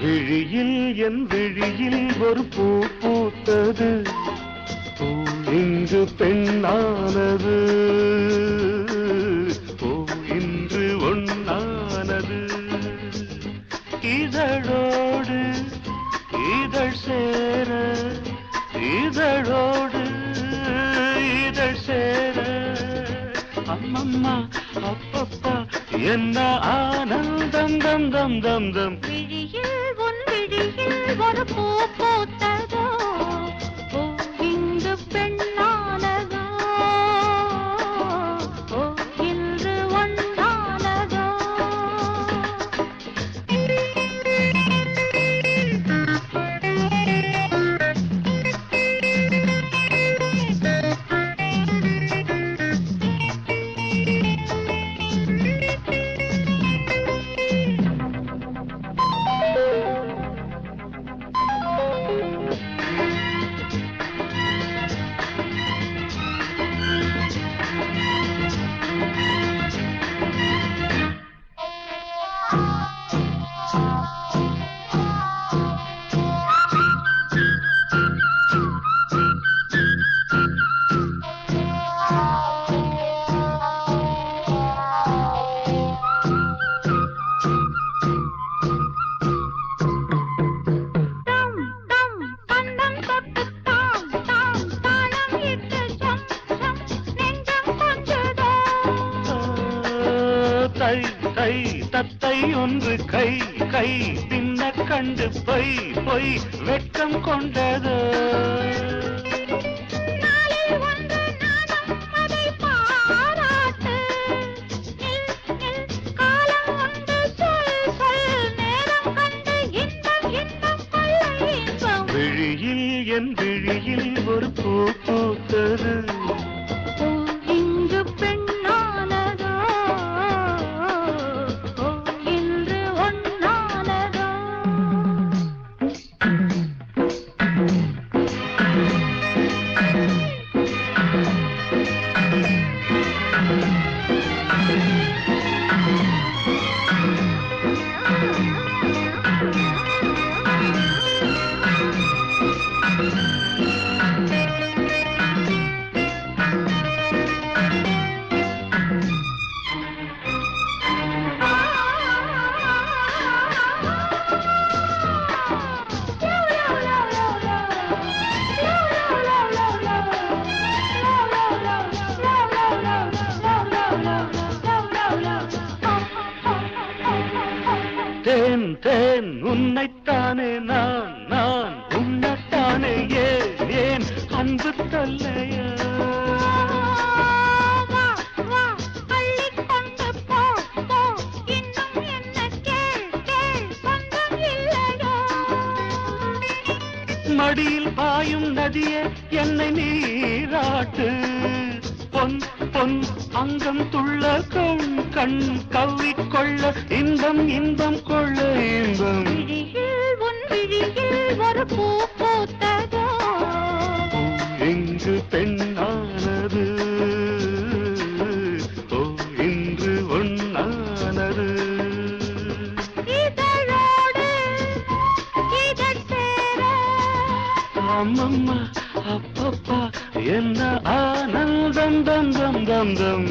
விழியில் என் விழியில் ஒரு பூ பூத்தது. பூ இன்று பெண்ணானது. ஓ இன்று ஒன்னானது இதழோடு இதழ் சேர இதழோடு இதழ் சேர. அம்மம்மா அப்பப்பா என்ன ஆனந்தம் தம் தம் தம் தம் விழியில் உன் விழியில் ஒரு பூ பூத்த தை தத்தை ஒன்று கை கை பின்ன கண்டு பொய் பொய் வெட்கம் கொண்டது. நாளில் ஒன்று நாணம் அதை பாராட்டு. இல்லையோ? மடியில் பாயும் நதியே என்னை நீராட்டு. பொன் பொன் அங்கம் துள்ள கண் கண் கவ்விக்கொள்ள இன்பம் இன்பம் கொள்ள இன்பம். ஒரு பூ அம்மம்மா அப்பப்பா என்ன ஆனந்தம் தம் தம் தம்